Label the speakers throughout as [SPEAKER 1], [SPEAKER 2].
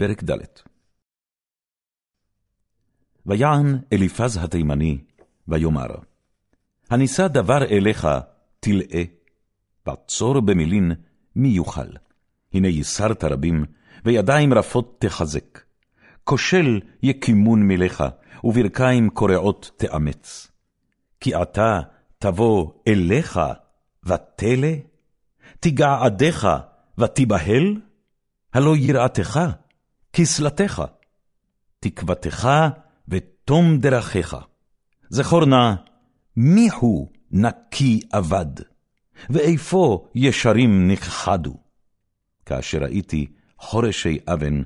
[SPEAKER 1] פרק ד' ויען אליפז התימני, ויאמר, הנישא דבר אליך תלאה, בצור במילין מי יוכל. הנה ייסרת רבים, וידיים רפות תחזק. כושל יקימון מלך, וברכיים קורעות תאמץ. כי עתה תבוא אליך ותלה? תיגע עדיך ותיבהל? הלא יראתך, כסלתך, תקוותך ותום דרכיך. זכור נא, מי הוא נקי אבד, ואיפה ישרים נכחדו? כאשר ראיתי חורשי אבן,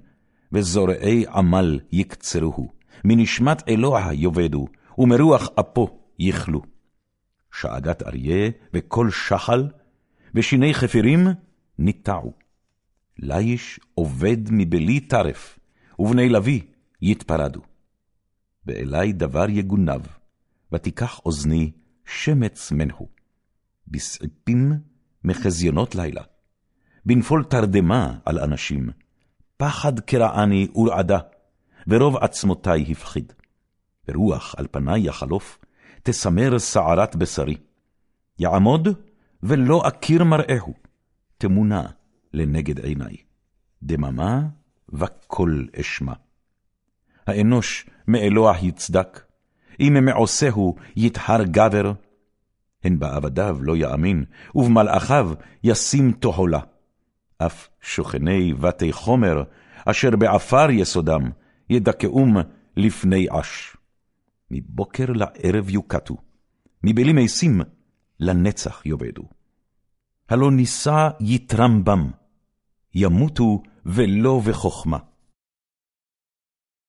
[SPEAKER 1] וזורעי עמל יקצרוהו, מנשמת אלוה יאבדו, ומרוח אפו יכלו. שאגת אריה וקול שחל, ושיני חפירים ניטעו. ליש עובד מבלי טרף, ובני לוי יתפרדו. ואלי דבר יגונב, ותיקח אוזני שמץ מנהו. בסעיפים מחזיונות לילה, בנפול תרדמה על אנשים, פחד קרעני ורעדה, ורוב עצמותי הפחיד. ורוח על פני יחלוף, תסמר שערת בשרי. יעמוד, ולא אכיר מראהו, תמונה לנגד עיני. דממה וקול אשמע. האנוש מאלוה יצדק, אם מעושהו יתחר גבר, הן בעבדיו לא יאמין, ובמלאכיו ישים תהולה. אף שוכני בתי חומר, אשר בעפר יסודם, ידכאום לפני עש. מבוקר לערב יוקטו, מבלי משים לנצח יאבדו. הלא נישא יתרם בם, ימותו ולא בחכמה.